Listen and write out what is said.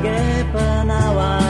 sebagai penawar